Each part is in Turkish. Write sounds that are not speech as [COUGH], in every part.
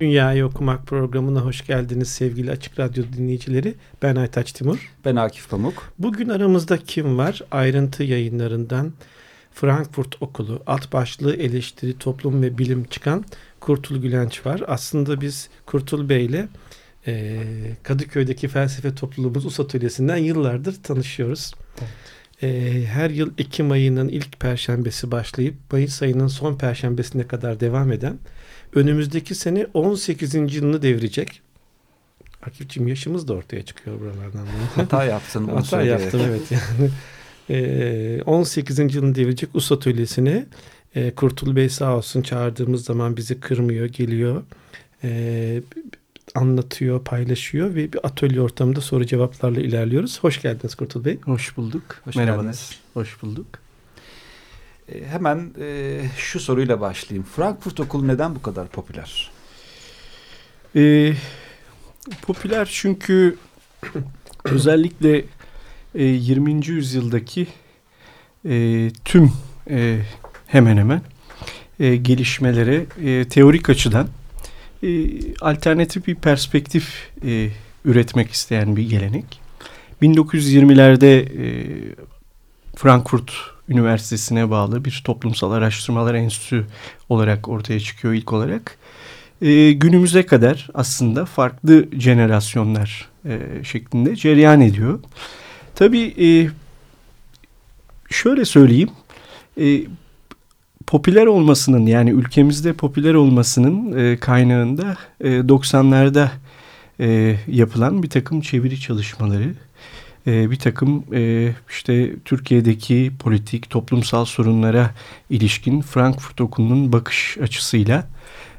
Dünyayı Okumak programına hoş geldiniz sevgili Açık Radyo dinleyicileri. Ben Aytaç Timur. Ben Akif Pamuk. Bugün aramızda kim var? Ayrıntı yayınlarından Frankfurt Okulu alt başlığı eleştiri toplum ve bilim çıkan Kurtul Gülenç var. Aslında biz Kurtul Bey ile e, Kadıköy'deki felsefe topluluğumuz US Atölyesi'nden yıllardır tanışıyoruz. Evet. E, her yıl Ekim ayının ilk perşembesi başlayıp Mayıs ayının son perşembesine kadar devam eden önümüzdeki sene 18. yılını devirecek. Akifçim yaşımız da ortaya çıkıyor buralardan. [LAUGHS] Hata yaptın. Hata yaptım evet yani. [LAUGHS] E, 18. yılını devirecek US Atölyesi'ne e, Kurtul Bey sağ olsun çağırdığımız zaman bizi kırmıyor, geliyor. E, anlatıyor, paylaşıyor ve bir atölye ortamında soru cevaplarla ilerliyoruz. Hoş geldiniz Kurtul Bey. Hoş bulduk. Hoş Merhabalar. Geldiniz. Hoş bulduk. E, hemen e, şu soruyla başlayayım. Frankfurt Okulu neden bu kadar popüler? E, popüler çünkü [CLEARS THROAT] özellikle e, 20. yüzyıldaki e, tüm e, hemen hemen e, gelişmelere e, teorik açıdan e, alternatif bir perspektif e, üretmek isteyen bir gelenek. 1920'lerde e, Frankfurt Üniversitesi'ne bağlı bir toplumsal araştırmalar enstitüsü olarak ortaya çıkıyor ilk olarak. E, günümüze kadar aslında farklı jenerasyonlar e, şeklinde cereyan ediyor. Tabii e, şöyle söyleyeyim. E, popüler olmasının yani ülkemizde popüler olmasının e, kaynağında e, 90'larda e, yapılan bir takım çeviri çalışmaları, e, bir takım e, işte Türkiye'deki politik, toplumsal sorunlara ilişkin Frankfurt Okulu'nun bakış açısıyla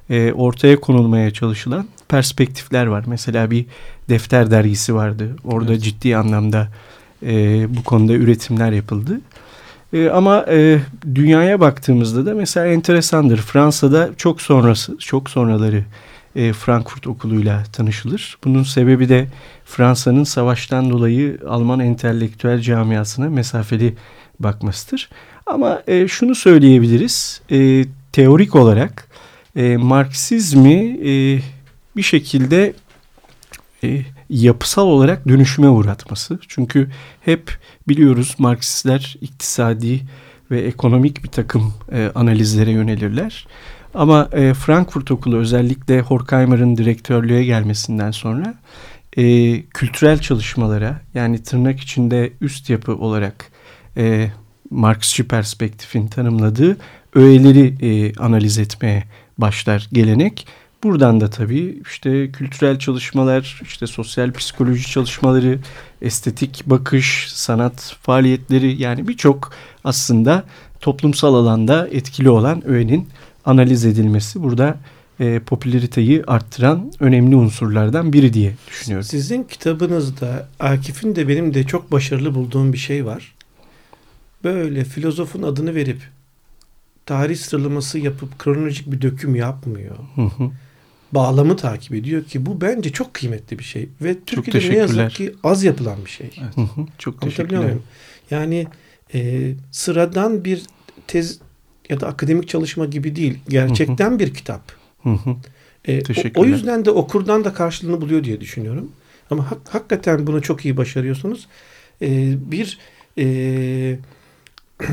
e, ortaya konulmaya çalışılan perspektifler var. Mesela bir defter dergisi vardı. Orada evet. ciddi anlamda e, bu konuda üretimler yapıldı. E, ama e, dünyaya baktığımızda da mesela enteresandır. Fransa'da çok sonrası, çok sonraları e, Frankfurt Okulu'yla tanışılır. Bunun sebebi de Fransa'nın savaştan dolayı Alman entelektüel camiasına mesafeli bakmasıdır. Ama e, şunu söyleyebiliriz. E, teorik olarak Marksizmi bir şekilde yapısal olarak dönüşüme uğratması. Çünkü hep biliyoruz Marksistler iktisadi ve ekonomik bir takım analizlere yönelirler. Ama e, Frankfurt Okulu özellikle Horkheimer'ın direktörlüğe gelmesinden sonra e, kültürel çalışmalara yani tırnak içinde üst yapı olarak e, Marksçı perspektifin tanımladığı öğeleri e, analiz etmeye başlar gelenek. Buradan da tabii işte kültürel çalışmalar, işte sosyal psikoloji çalışmaları, estetik bakış, sanat faaliyetleri yani birçok aslında toplumsal alanda etkili olan öğenin analiz edilmesi burada e, popülariteyi arttıran önemli unsurlardan biri diye düşünüyorum. Sizin kitabınızda Akif'in de benim de çok başarılı bulduğum bir şey var. Böyle filozofun adını verip tarih sıralaması yapıp kronolojik bir döküm yapmıyor. Hı hı bağlamı takip ediyor ki bu bence çok kıymetli bir şey ve Türkiye'de ne yazık ki az yapılan bir şey. Evet. Hı hı, çok teşekkürler. Muyum? Yani e, sıradan bir tez ya da akademik çalışma gibi değil. Gerçekten hı hı. bir kitap. Hı hı. E, o, o yüzden de okurdan da karşılığını buluyor diye düşünüyorum. Ama hak, hakikaten bunu çok iyi başarıyorsunuz. E, bir e, [CLEARS THROAT]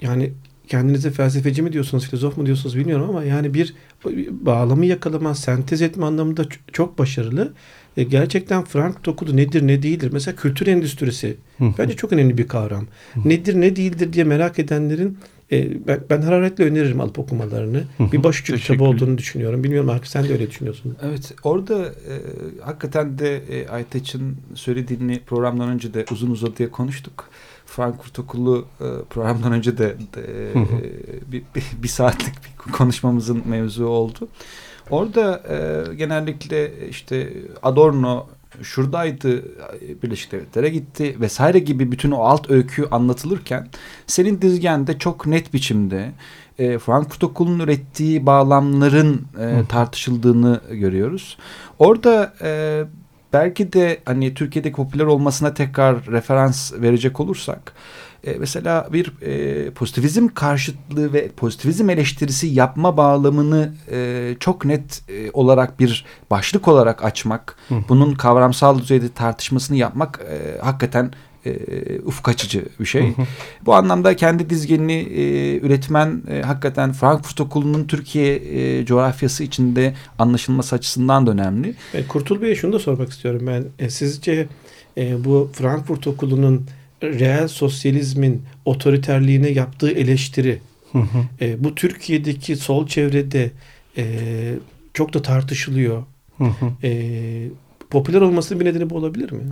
yani kendinize felsefeci mi diyorsunuz, filozof mu diyorsunuz bilmiyorum ama yani bir bağlamı yakalama, sentez etme anlamında çok başarılı. E, gerçekten Frank Dokudu nedir ne değildir? Mesela kültür endüstrisi bence çok önemli bir kavram. Nedir ne değildir diye merak edenlerin E, ben, ben hararetle öneririm alıp okumalarını. Bir başucu kitabı olduğunu düşünüyorum. Bilmiyorum Hakkı sen de öyle düşünüyorsun. Evet orada e, hakikaten de e, Aytaç'ın söylediğini programdan önce de uzun uzadıya konuştuk. Frankfurt Okulu e, programdan önce de, de e, bir, bir, bir saatlik bir konuşmamızın mevzu oldu. Orada e, genellikle işte Adorno şuradaydı Birleşik Devletlere gitti vesaire gibi bütün o alt öykü anlatılırken senin dizgende çok net biçimde e, Frankfurt Okulu'nun ürettiği bağlamların e, tartışıldığını görüyoruz. Orada e, belki de hani Türkiye'deki popüler olmasına tekrar referans verecek olursak e, mesela bir e, pozitivizm karşıtlığı ve pozitivizm eleştirisi yapma bağlamını e, çok net e, olarak bir başlık olarak açmak, Hı. bunun kavramsal düzeyde tartışmasını yapmak e, hakikaten e, ufuk açıcı bir şey. Hı hı. Bu anlamda kendi dizgenini e, üretmen e, hakikaten Frankfurt Okulu'nun Türkiye e, coğrafyası içinde anlaşılması açısından da önemli. E, Kurtul Bey'e şunu da sormak istiyorum ben. E, sizce e, bu Frankfurt Okulu'nun reel sosyalizmin otoriterliğine yaptığı eleştiri hı hı. E, bu Türkiye'deki sol çevrede e, çok da tartışılıyor. Hı hı. E, popüler olmasının bir nedeni bu olabilir mi?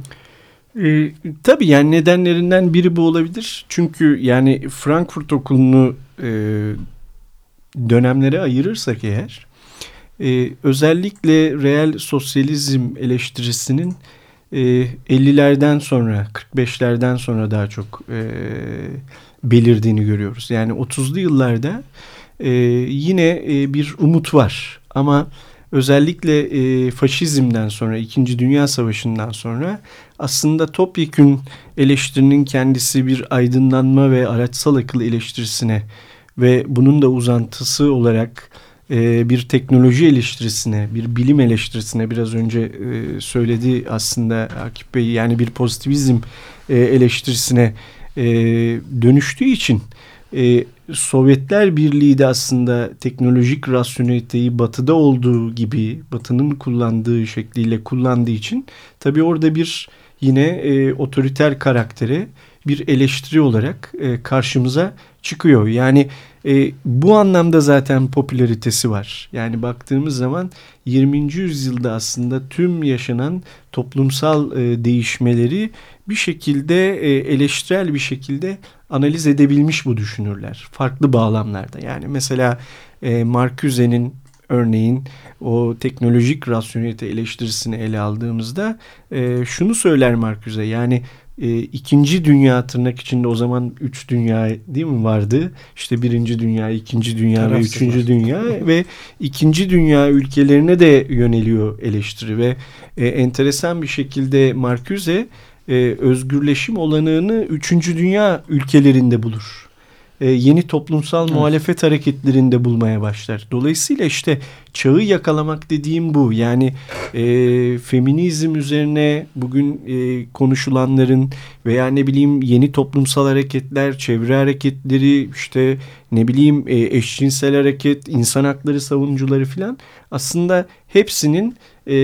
E, tabii yani nedenlerinden biri bu olabilir. Çünkü yani Frankfurt Okulu'nu e, dönemlere ayırırsak eğer e, özellikle reel sosyalizm eleştirisinin e, 50'lerden sonra 45'lerden sonra daha çok e, belirdiğini görüyoruz. Yani 30'lu yıllarda e, yine e, bir umut var ama özellikle e, faşizmden sonra, İkinci Dünya Savaşı'ndan sonra aslında topyekün eleştirinin kendisi bir aydınlanma ve araçsal akıl eleştirisine ve bunun da uzantısı olarak e, bir teknoloji eleştirisine, bir bilim eleştirisine biraz önce e, söyledi aslında Akif Bey. Yani bir pozitivizm e, eleştirisine e, dönüştüğü için e, Sovyetler Birliği de aslında teknolojik rasyoneliteyi batıda olduğu gibi batının kullandığı şekliyle kullandığı için tabii orada bir yine e, otoriter karaktere bir eleştiri olarak e, karşımıza çıkıyor. Yani e, bu anlamda zaten popülaritesi var. Yani baktığımız zaman 20. yüzyılda aslında tüm yaşanan toplumsal e, değişmeleri bir şekilde e, eleştirel bir şekilde analiz edebilmiş bu düşünürler. Farklı bağlamlarda yani mesela e, Marcuse'nin örneğin o teknolojik rasyonelite eleştirisini ele aldığımızda e, şunu söyler Marcuse yani e, ikinci dünya tırnak içinde o zaman üç dünya değil mi vardı? İşte birinci dünya, ikinci dünya Tarafsız ve üçüncü var. dünya [LAUGHS] ve ikinci dünya ülkelerine de yöneliyor eleştiri ve e, enteresan bir şekilde Marcuse e, özgürleşim olanağını üçüncü dünya ülkelerinde bulur e, yeni toplumsal evet. muhalefet hareketlerinde bulmaya başlar. Dolayısıyla işte çağı yakalamak dediğim bu. Yani e, feminizm üzerine bugün e, konuşulanların veya ne bileyim yeni toplumsal hareketler, çevre hareketleri, işte ne bileyim e, eşcinsel hareket, insan hakları savunucuları filan aslında hepsinin e,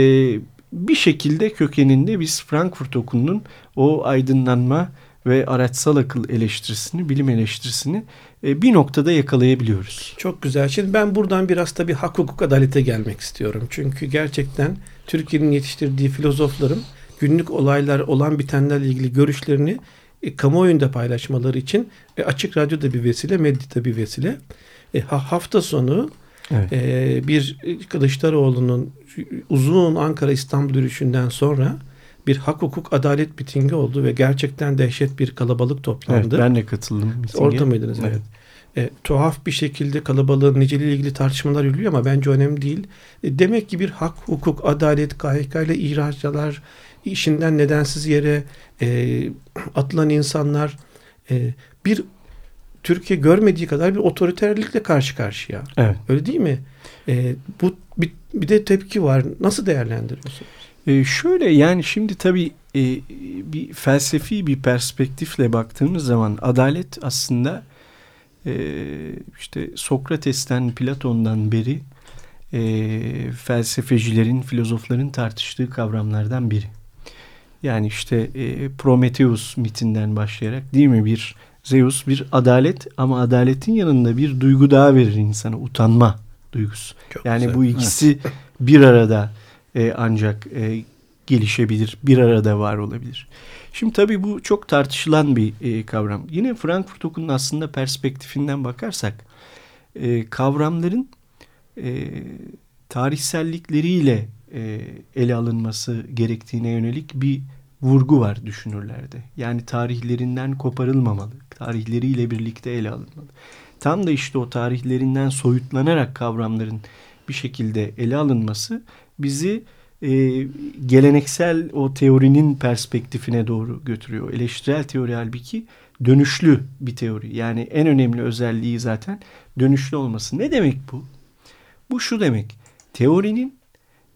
bir şekilde kökeninde biz Frankfurt Okulu'nun o aydınlanma ve araçsal akıl eleştirisini, bilim eleştirisini e, bir noktada yakalayabiliyoruz. Çok güzel. Şimdi ben buradan biraz tabii hak hukuk adalete gelmek istiyorum. Çünkü gerçekten Türkiye'nin yetiştirdiği filozofların günlük olaylar olan bitenlerle ilgili görüşlerini e, kamuoyunda paylaşmaları için e, açık radyoda bir vesile, medyada bir vesile. E, hafta sonu evet. e, bir Kılıçdaroğlu'nun uzun Ankara İstanbul yürüyüşünden sonra bir hak hukuk adalet mitingi oldu ve gerçekten dehşet bir kalabalık toplandı. Evet, ben de katıldım. Mitinge. Orada mıydınız? Evet. evet. E, tuhaf bir şekilde kalabalığın niceliği ilgili tartışmalar yürüyor ama bence önemli değil. E, demek ki bir hak, hukuk, adalet, KHK ile ihraçlar işinden nedensiz yere e, atılan insanlar e, bir Türkiye görmediği kadar bir otoriterlikle karşı karşıya. Evet. Öyle değil mi? E, bu bir, bir de tepki var. Nasıl değerlendiriyorsunuz? E, şöyle yani şimdi tabii e, bir felsefi bir perspektifle baktığımız zaman adalet aslında e, işte Sokrates'ten Platon'dan beri e, felsefecilerin, filozofların tartıştığı kavramlardan biri. Yani işte e, Prometheus mitinden başlayarak değil mi bir Zeus bir adalet ama adaletin yanında bir duygu daha verir insana. Utanma duygusu. Çok yani güzel. bu ikisi evet. bir arada e, ancak e, gelişebilir. Bir arada var olabilir. Şimdi tabii bu çok tartışılan bir e, kavram. Yine Frankfurt Okulu'nun aslında perspektifinden bakarsak e, kavramların e, tarihsellikleriyle e, ele alınması gerektiğine yönelik bir vurgu var düşünürlerde. Yani tarihlerinden koparılmamalı. Tarihleriyle birlikte ele alınmalı. Tam da işte o tarihlerinden soyutlanarak kavramların bir şekilde ele alınması bizi e, geleneksel o teorinin perspektifine doğru götürüyor. Eleştirel teori halbuki dönüşlü bir teori. Yani en önemli özelliği zaten dönüşlü olması. Ne demek bu? Bu şu demek. Teorinin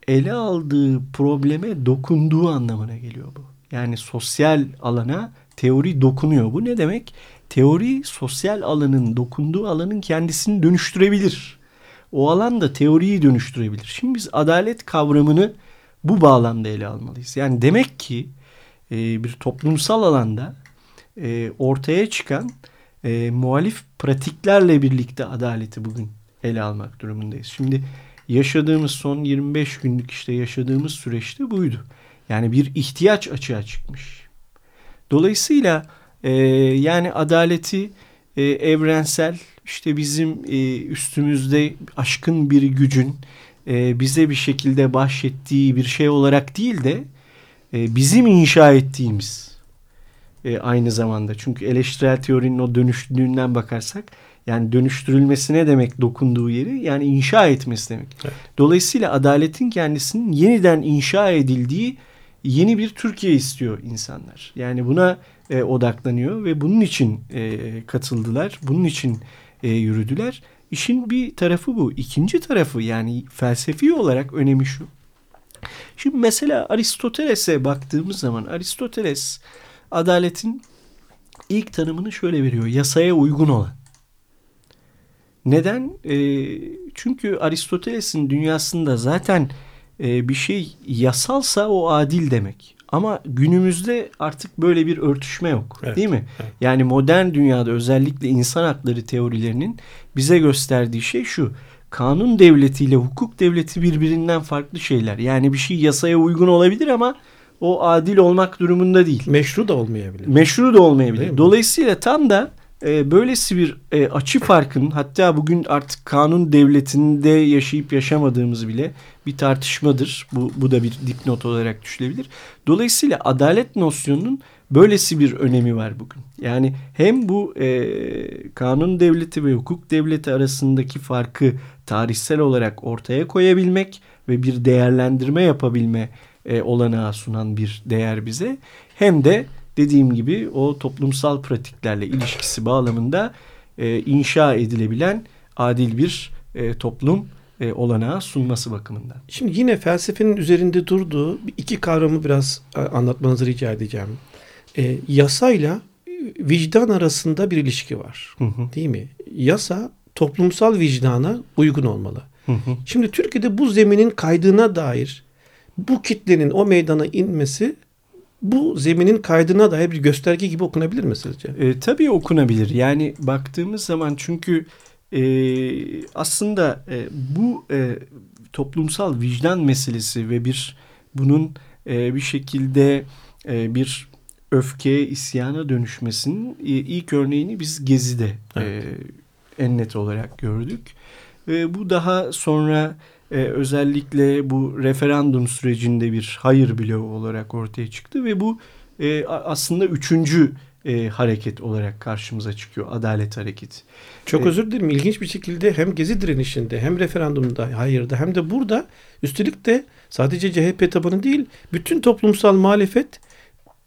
ele aldığı probleme dokunduğu anlamına geliyor bu. Yani sosyal alana teori dokunuyor. Bu ne demek? Teori sosyal alanın dokunduğu alanın kendisini dönüştürebilir. O alan da teoriyi dönüştürebilir. Şimdi biz adalet kavramını bu bağlamda ele almalıyız. Yani demek ki e, bir toplumsal alanda e, ortaya çıkan e, muhalif pratiklerle birlikte adaleti bugün ele almak durumundayız. Şimdi yaşadığımız son 25 günlük işte yaşadığımız süreçte buydu. Yani bir ihtiyaç açığa çıkmış. Dolayısıyla e, yani adaleti e, evrensel işte bizim e, üstümüzde aşkın bir gücün e, bize bir şekilde bahşettiği bir şey olarak değil de e, bizim inşa ettiğimiz e, aynı zamanda. Çünkü eleştirel teorinin o dönüştüğünden bakarsak yani dönüştürülmesi ne demek dokunduğu yeri yani inşa etmesi demek. Evet. Dolayısıyla adaletin kendisinin yeniden inşa edildiği yeni bir Türkiye istiyor insanlar. Yani buna e, odaklanıyor ve bunun için e, katıldılar. Bunun için e, yürüdüler. İşin bir tarafı bu. İkinci tarafı yani felsefi olarak önemi şu. Şimdi mesela Aristoteles'e baktığımız zaman Aristoteles adaletin ilk tanımını şöyle veriyor. Yasaya uygun olan. Neden? E, çünkü Aristoteles'in dünyasında zaten e, bir şey yasalsa o adil demek. Ama günümüzde artık böyle bir örtüşme yok evet, değil mi? Evet. Yani modern dünyada özellikle insan hakları teorilerinin bize gösterdiği şey şu. Kanun devletiyle hukuk devleti birbirinden farklı şeyler. Yani bir şey yasaya uygun olabilir ama o adil olmak durumunda değil. Meşru da olmayabilir. Meşru da olmayabilir. Dolayısıyla tam da e, böylesi bir e, açı farkının hatta bugün artık kanun devletinde yaşayıp yaşamadığımız bile bir tartışmadır. Bu, bu da bir dipnot olarak düşülebilir. Dolayısıyla adalet nosyonunun böylesi bir önemi var bugün. Yani hem bu e, kanun devleti ve hukuk devleti arasındaki farkı tarihsel olarak ortaya koyabilmek ve bir değerlendirme yapabilme e, olanağı sunan bir değer bize hem de dediğim gibi o toplumsal pratiklerle ilişkisi bağlamında e, inşa edilebilen adil bir e, toplum e, olanağı sunması bakımından. Şimdi yine felsefenin üzerinde durduğu iki kavramı biraz e, anlatmanızı rica edeceğim. E, yasayla vicdan arasında bir ilişki var. Hı hı. Değil mi? Yasa toplumsal vicdana uygun olmalı. Hı hı. Şimdi Türkiye'de bu zeminin kaydığına dair bu kitlenin o meydana inmesi bu zeminin kaydına dair bir gösterge gibi okunabilir mi sizce? E, tabii okunabilir. Yani baktığımız zaman çünkü e, aslında e, bu e, toplumsal vicdan meselesi ve bir bunun e, bir şekilde e, bir öfkeye, isyana dönüşmesinin e, ilk örneğini biz Gezi'de evet. e, en net olarak gördük. E, bu daha sonra e, özellikle bu referandum sürecinde bir hayır bloğu olarak ortaya çıktı ve bu e, aslında üçüncü e, hareket olarak karşımıza çıkıyor. Adalet hareketi. Çok ee, özür dilerim. İlginç bir şekilde hem gezi direnişinde hem referandumda hayırda hem de burada üstelik de sadece CHP tabanı değil bütün toplumsal muhalefet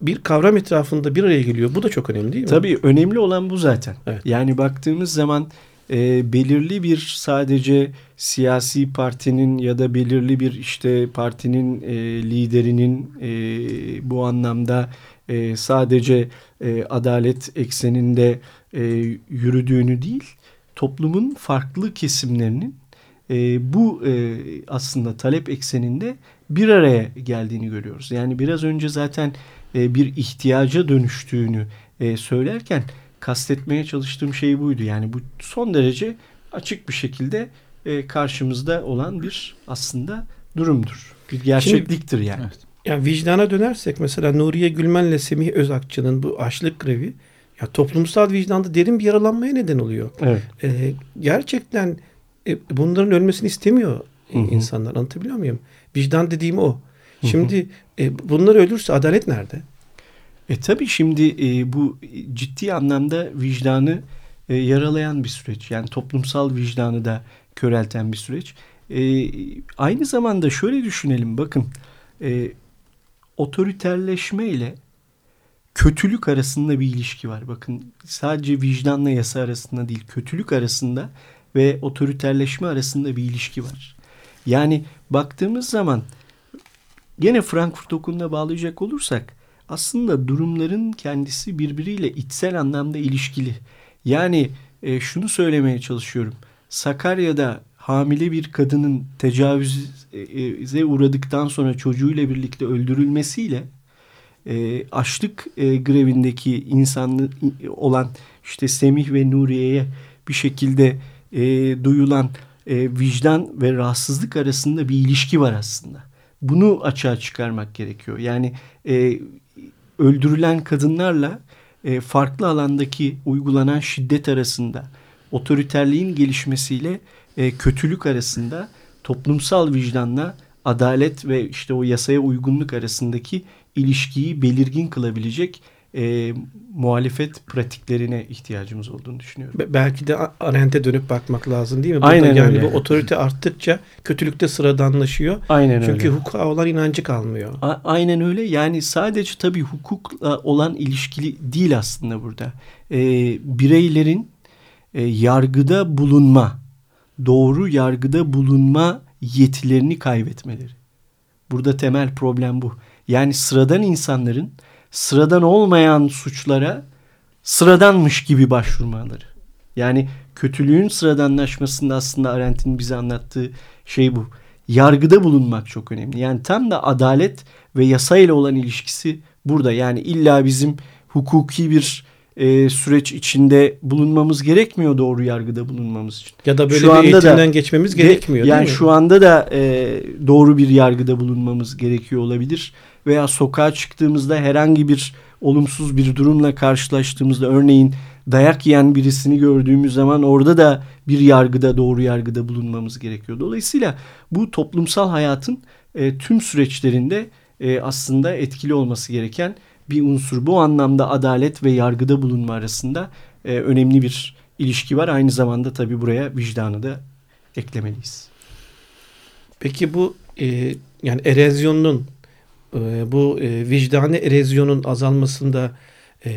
bir kavram etrafında bir araya geliyor. Bu da çok önemli değil mi? Tabii önemli olan bu zaten. Evet. Yani baktığımız zaman e, belirli bir sadece siyasi partinin ya da belirli bir işte partinin e, liderinin e, bu anlamda e, sadece e, adalet ekseninde e, yürüdüğünü değil toplumun farklı kesimlerinin e, bu e, aslında talep ekseninde bir araya geldiğini görüyoruz. Yani biraz önce zaten e, bir ihtiyaca dönüştüğünü e, söylerken kastetmeye çalıştığım şey buydu. Yani bu son derece açık bir şekilde e, karşımızda olan bir aslında durumdur. Bir gerçekliktir Şimdi, yani. Evet. Yani vicdana dönersek mesela Nuriye Gülmen'le Semih Özakçı'nın bu açlık grevi ya toplumsal vicdanda derin bir yaralanmaya neden oluyor. Evet. Ee, gerçekten e, bunların ölmesini istemiyor Hı-hı. insanlar. Anlatabiliyor muyum? Vicdan dediğim o. Şimdi e, bunlar ölürse adalet nerede? E tabi şimdi e, bu ciddi anlamda vicdanı e, yaralayan bir süreç. Yani toplumsal vicdanı da körelten bir süreç. E, aynı zamanda şöyle düşünelim bakın e, otoriterleşme ile kötülük arasında bir ilişki var. Bakın sadece vicdanla yasa arasında değil kötülük arasında ve otoriterleşme arasında bir ilişki var. Yani baktığımız zaman gene Frankfurt Okulu'na bağlayacak olursak aslında durumların kendisi birbiriyle içsel anlamda ilişkili. Yani e, şunu söylemeye çalışıyorum. Sakarya'da hamile bir kadının tecavüze uğradıktan sonra çocuğuyla birlikte öldürülmesiyle e, açlık e, grevindeki insanlı olan işte Semih ve Nuriye'ye bir şekilde e, duyulan e, vicdan ve rahatsızlık arasında bir ilişki var aslında. Bunu açığa çıkarmak gerekiyor. Yani e, öldürülen kadınlarla e, farklı alandaki uygulanan şiddet arasında otoriterliğin gelişmesiyle e, kötülük arasında toplumsal vicdanla adalet ve işte o yasaya uygunluk arasındaki ilişkiyi belirgin kılabilecek e, muhalefet pratiklerine ihtiyacımız olduğunu düşünüyorum. Belki de Arendt'e dönüp bakmak lazım değil mi? Burada Aynen yani öyle. bu otorite arttıkça kötülükte sıradanlaşıyor. Aynen Çünkü öyle. hukuka olan inancı kalmıyor. A- aynen öyle. Yani sadece tabii hukukla olan ilişkili değil aslında burada. E, bireylerin e, yargıda bulunma, doğru yargıda bulunma yetilerini kaybetmeleri. Burada temel problem bu. Yani sıradan insanların sıradan olmayan suçlara sıradanmış gibi başvurmaları. Yani kötülüğün sıradanlaşmasında aslında Arendt'in bize anlattığı şey bu. Yargıda bulunmak çok önemli. Yani tam da adalet ve yasayla olan ilişkisi burada. Yani illa bizim hukuki bir e, süreç içinde bulunmamız gerekmiyor doğru yargıda bulunmamız için. Ya da böyle şu bir anda eğitimden da, geçmemiz gerekmiyor Yani değil mi? şu anda da e, doğru bir yargıda bulunmamız gerekiyor olabilir. Veya sokağa çıktığımızda herhangi bir olumsuz bir durumla karşılaştığımızda örneğin dayak yiyen birisini gördüğümüz zaman orada da bir yargıda doğru yargıda bulunmamız gerekiyor. Dolayısıyla bu toplumsal hayatın e, tüm süreçlerinde e, aslında etkili olması gereken bir unsur. Bu anlamda adalet ve yargıda bulunma arasında e, önemli bir ilişki var. Aynı zamanda tabii buraya vicdanı da eklemeliyiz. Peki bu e, yani erozyonun e, bu e, vicdani erozyonun azalmasında e,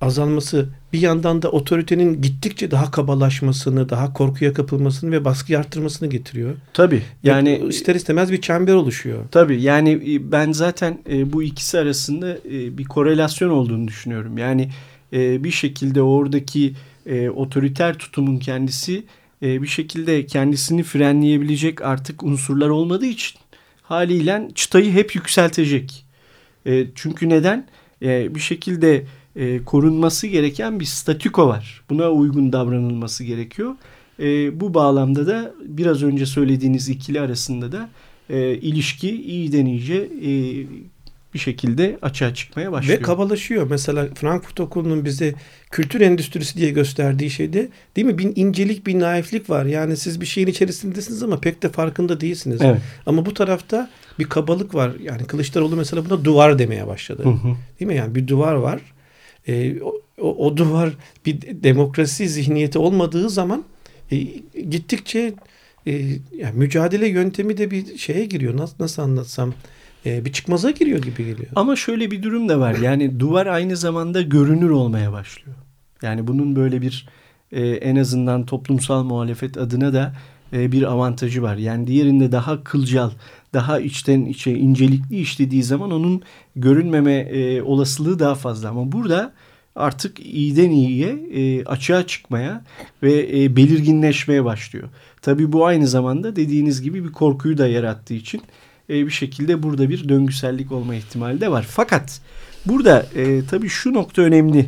azalması bir yandan da otoritenin gittikçe daha kabalaşmasını, daha korkuya kapılmasını ve baskı arttırmasını getiriyor. Tabii. Yani ve ister istemez bir çember oluşuyor. Tabii. Yani ben zaten e, bu ikisi arasında e, bir korelasyon olduğunu düşünüyorum. Yani e, bir şekilde oradaki e, otoriter tutumun kendisi e, bir şekilde kendisini frenleyebilecek artık unsurlar olmadığı için haliyle çıtayı hep yükseltecek. E, çünkü neden? E, bir şekilde e, korunması gereken bir statüko var. Buna uygun davranılması gerekiyor. E, bu bağlamda da biraz önce söylediğiniz ikili arasında da e, ilişki iyiden iyice e, bir şekilde açığa çıkmaya başlıyor. Ve kabalaşıyor. Mesela Frankfurt Okulu'nun bize kültür endüstrisi diye gösterdiği şeyde değil mi? Bir incelik, bir naiflik var. Yani siz bir şeyin içerisindesiniz ama pek de farkında değilsiniz. Evet. Ama bu tarafta bir kabalık var. Yani Kılıçdaroğlu mesela buna duvar demeye başladı. Hı hı. Değil mi? Yani bir duvar var. E, o, o, o duvar bir demokrasi zihniyeti olmadığı zaman e, gittikçe e, yani mücadele yöntemi de bir şeye giriyor. Nasıl, nasıl anlatsam? E, bir çıkmaza giriyor gibi geliyor. Ama şöyle bir durum da var. Yani duvar aynı zamanda görünür olmaya başlıyor. Yani bunun böyle bir e, en azından toplumsal muhalefet adına da e, bir avantajı var. Yani diğerinde daha kılcal, daha içten içe incelikli işlediği zaman onun görünmeme e, olasılığı daha fazla. Ama burada artık iyiden iyiye e, açığa çıkmaya ve e, belirginleşmeye başlıyor. Tabii bu aynı zamanda dediğiniz gibi bir korkuyu da yarattığı için e, bir şekilde burada bir döngüsellik olma ihtimali de var. Fakat burada e, tabii şu nokta önemli.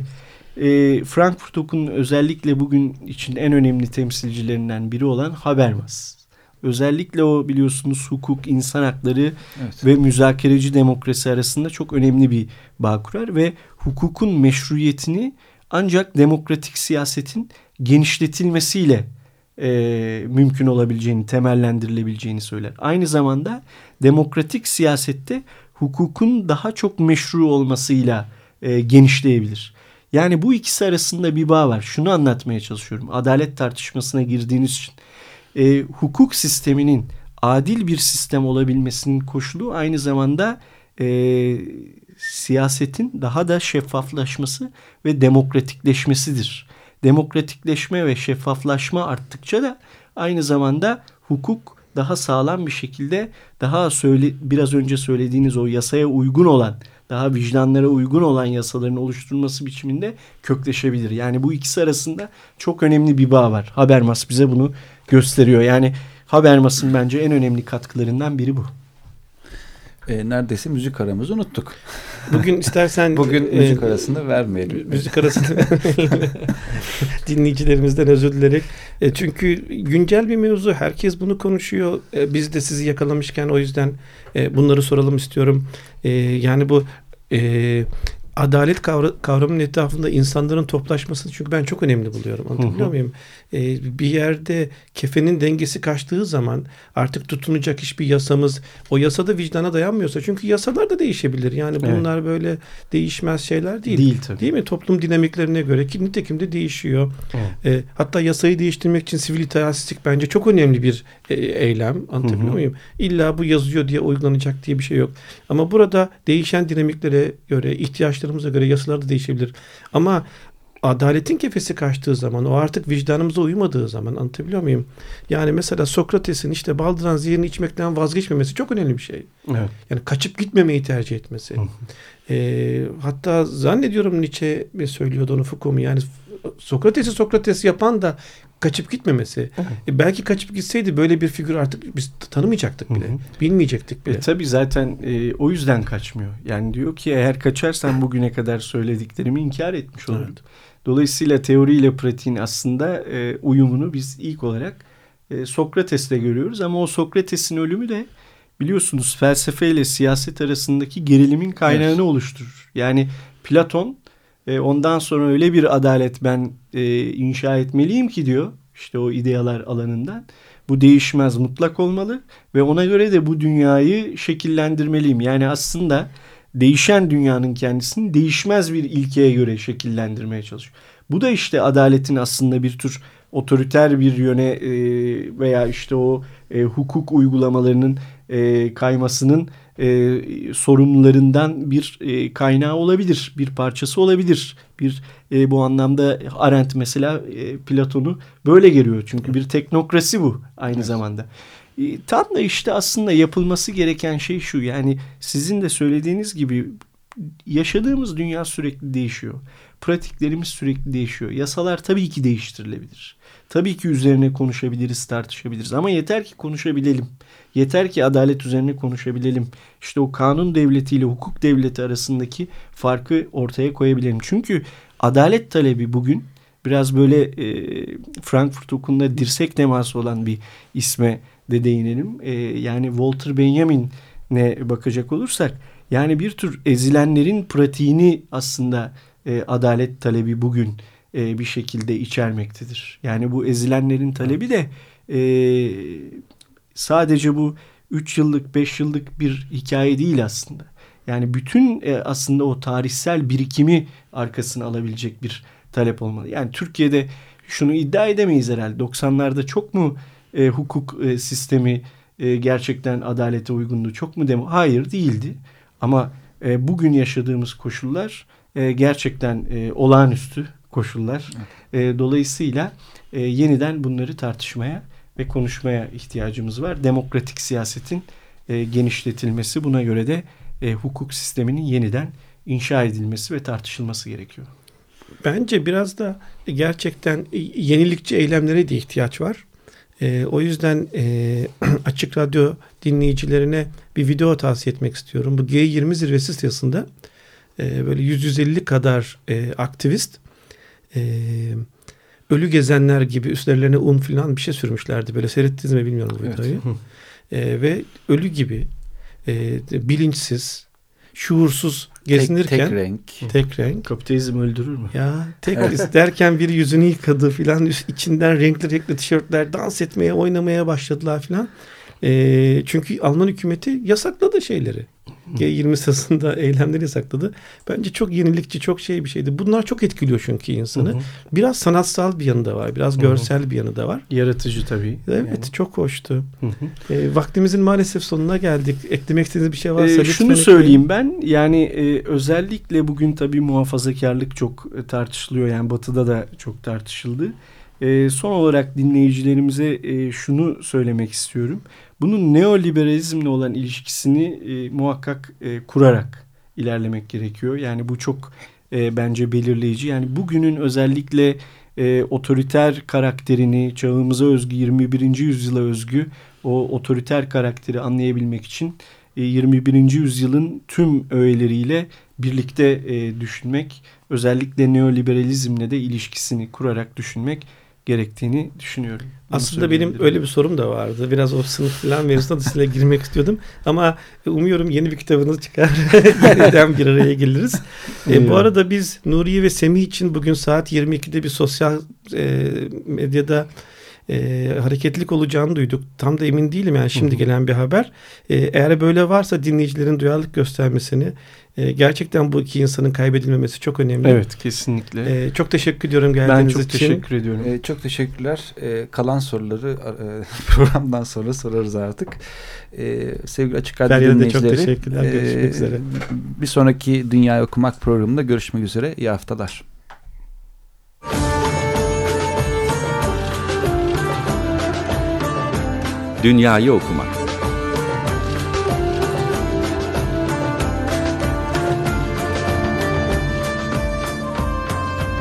e, Frankfurt Okulu'nun özellikle bugün için en önemli temsilcilerinden biri olan Habermas. Özellikle o biliyorsunuz hukuk, insan hakları evet. ve müzakereci demokrasi arasında çok önemli bir bağ kurar ve hukukun meşruiyetini ancak demokratik siyasetin genişletilmesiyle e, mümkün olabileceğini, temellendirilebileceğini söyler. Aynı zamanda demokratik siyasette hukukun daha çok meşru olmasıyla e, genişleyebilir. Yani bu ikisi arasında bir bağ var. Şunu anlatmaya çalışıyorum. Adalet tartışmasına girdiğiniz için. E, hukuk sisteminin adil bir sistem olabilmesinin koşulu aynı zamanda e, siyasetin daha da şeffaflaşması ve demokratikleşmesidir. Demokratikleşme ve şeffaflaşma arttıkça da aynı zamanda hukuk daha sağlam bir şekilde daha söyle biraz önce söylediğiniz o yasaya uygun olan daha vicdanlara uygun olan yasaların oluşturulması biçiminde kökleşebilir. Yani bu ikisi arasında çok önemli bir bağ var. Habermas bize bunu gösteriyor. Yani Habermas'ın bence en önemli katkılarından biri bu e, neredeyse müzik aramızı unuttuk. Bugün istersen bugün e, müzik arasını vermeyelim. Müzik arasını [LAUGHS] dinleyicilerimizden özür dilerim. E, çünkü güncel bir mevzu. Herkes bunu konuşuyor. E, biz de sizi yakalamışken o yüzden e, bunları soralım istiyorum. E, yani bu e, adalet kavra, kavramının etrafında insanların toplaşmasını çünkü ben çok önemli buluyorum. Anlatabiliyor muyum? Ee, bir yerde kefenin dengesi kaçtığı zaman artık tutunacak hiçbir yasamız o yasada vicdana dayanmıyorsa çünkü yasalar da değişebilir. Yani bunlar evet. böyle değişmez şeyler değil. Değil tabii. Değil mi? Toplum dinamiklerine göre ki nitekim de değişiyor. Evet. Ee, hatta yasayı değiştirmek için sivil itaatsizlik bence çok önemli bir e, eylem. Anlatabiliyor muyum? İlla bu yazıyor diye uygulanacak diye bir şey yok. Ama burada değişen dinamiklere göre ihtiyaçları ihtiyaçlarımıza göre yasalar da değişebilir. Ama adaletin kefesi kaçtığı zaman o artık vicdanımıza uymadığı zaman anlatabiliyor muyum? Yani mesela Sokrates'in işte baldıran zihirini içmekten vazgeçmemesi çok önemli bir şey. Evet. Yani kaçıp gitmemeyi tercih etmesi. e, hatta zannediyorum Nietzsche söylüyordu onu Foucault mu? Yani Sokrates'i Sokrates yapan da kaçıp gitmemesi. E belki kaçıp gitseydi böyle bir figür artık biz tanımayacaktık bile. Hı hı. Bilmeyecektik bile. E, tabii zaten e, o yüzden kaçmıyor. Yani diyor ki eğer kaçarsan bugüne kadar söylediklerimi inkar etmiş olurum. Evet. Dolayısıyla teoriyle pratiğin aslında e, uyumunu biz ilk olarak e, Sokrates'te görüyoruz. Ama o Sokrates'in ölümü de biliyorsunuz felsefe ile siyaset arasındaki gerilimin kaynağını evet. oluşturur. Yani Platon e, ondan sonra öyle bir adalet ben e, inşa etmeliyim ki diyor. işte o idealar alanından. Bu değişmez mutlak olmalı ve ona göre de bu dünyayı şekillendirmeliyim. Yani aslında değişen dünyanın kendisini değişmez bir ilkeye göre şekillendirmeye çalışıyor. Bu da işte adaletin aslında bir tür otoriter bir yöne e, veya işte o e, hukuk uygulamalarının e, kaymasının e, sorunlarından bir e, kaynağı olabilir, bir parçası olabilir. Bir e, bu anlamda Arendt mesela e, Platon'u böyle görüyor çünkü bir teknokrasi bu aynı evet. zamanda. E, tam da işte aslında yapılması gereken şey şu yani sizin de söylediğiniz gibi yaşadığımız dünya sürekli değişiyor. Pratiklerimiz sürekli değişiyor. Yasalar tabii ki değiştirilebilir. Tabii ki üzerine konuşabiliriz, tartışabiliriz ama yeter ki konuşabilelim. Yeter ki adalet üzerine konuşabilelim. İşte o kanun devletiyle hukuk devleti arasındaki farkı ortaya koyabilelim. Çünkü adalet talebi bugün biraz böyle e, Frankfurt Okulu'nda dirsek teması olan bir isme de değinelim. E, yani Walter Benjamin'e bakacak olursak yani bir tür ezilenlerin pratiğini aslında e, adalet talebi bugün e, bir şekilde içermektedir. Yani bu ezilenlerin talebi de e, sadece bu 3 yıllık 5 yıllık bir hikaye değil aslında. Yani bütün e, aslında o tarihsel birikimi arkasına alabilecek bir talep olmalı. Yani Türkiye'de şunu iddia edemeyiz herhalde. 90'larda çok mu e, hukuk e, sistemi e, gerçekten adalete uygundu? Çok mu demo? Hayır değildi. Ama e, bugün yaşadığımız koşullar e, gerçekten e, olağanüstü koşullar. E, dolayısıyla e, yeniden bunları tartışmaya ve konuşmaya ihtiyacımız var. Demokratik siyasetin e, genişletilmesi buna göre de e, hukuk sisteminin yeniden inşa edilmesi ve tartışılması gerekiyor. Bence biraz da gerçekten yenilikçi eylemlere de ihtiyaç var. E, o yüzden e, [CLEARS THROAT] Açık Radyo dinleyicilerine bir video tavsiye etmek istiyorum. Bu G20 zirvesi sırasında e, böyle 100-150 kadar e, aktivist e, ölü gezenler gibi üstlerine un falan bir şey sürmüşlerdi. Böyle seyrettiniz mi bilmiyorum bu Evet. videoyu. E, ve ölü gibi e, bilinçsiz, şuursuz gezinirken tek, tek renk. tek renk Kapitalizm öldürür mü? ya tek [LAUGHS] derken biri yüzünü yıkadı filan üst- içinden renkli renkli tişörtler dans etmeye oynamaya başladılar filan. Ee, çünkü Alman hükümeti yasakladı şeyleri. G20 sırasında [LAUGHS] eylemleri yasakladı. Bence çok yenilikçi, çok şey bir şeydi. Bunlar çok etkiliyor çünkü insanı. Hı hı. Biraz sanatsal bir yanı da var. Biraz Hı hı. görsel bir yanı da var. Yaratıcı tabii. Evet, Yani. çok hoştu. Hı hı. Ee, vaktimizin maalesef sonuna geldik. Eklemek istediğiniz bir şey varsa Ee, lütfen şunu ekleyin. söyleyeyim ben yani e, özellikle bugün tabii muhafazakarlık çok e, tartışılıyor yani batıda da çok tartışıldı. E, son olarak dinleyicilerimize e, şunu söylemek istiyorum. Bunun neoliberalizmle olan ilişkisini e, muhakkak e, kurarak ilerlemek gerekiyor. Yani bu çok e, bence belirleyici. Yani bugünün özellikle e, otoriter karakterini çağımıza özgü 21. yüzyıla özgü o otoriter karakteri anlayabilmek için e, 21. yüzyılın tüm öğeleriyle birlikte e, düşünmek, özellikle neoliberalizmle de ilişkisini kurarak düşünmek gerektiğini düşünüyorum. Bunu Aslında benim öyle bir sorum da vardı. Biraz o sınıf falan mevzusuna da sizinle girmek istiyordum. Ama umuyorum yeni bir kitabınız çıkar. [LAUGHS] Yeniden bir araya geliriz. E, bu arada biz Nuriye ve Semih için bugün saat 22'de bir sosyal e, medyada e, hareketlilik olacağını duyduk. Tam da emin değilim yani şimdi Hı hı. gelen bir haber. E, eğer böyle varsa dinleyicilerin duyarlılık göstermesini e, gerçekten bu iki insanın kaybedilmemesi çok önemli. Evet kesinlikle. E, çok teşekkür ediyorum ben geldiğiniz çok için. teşekkür ediyorum. Ee, çok teşekkürler. Ee, kalan soruları e, [LAUGHS] programdan sonra sorarız artık. Ee, sevgili Açık Radyo de çok dinleyicileri. teşekkürler. Görüşmek e, üzere. Bir sonraki Dünyayı Okumak programında görüşmek üzere. İyi haftalar. Dünyayı okumak.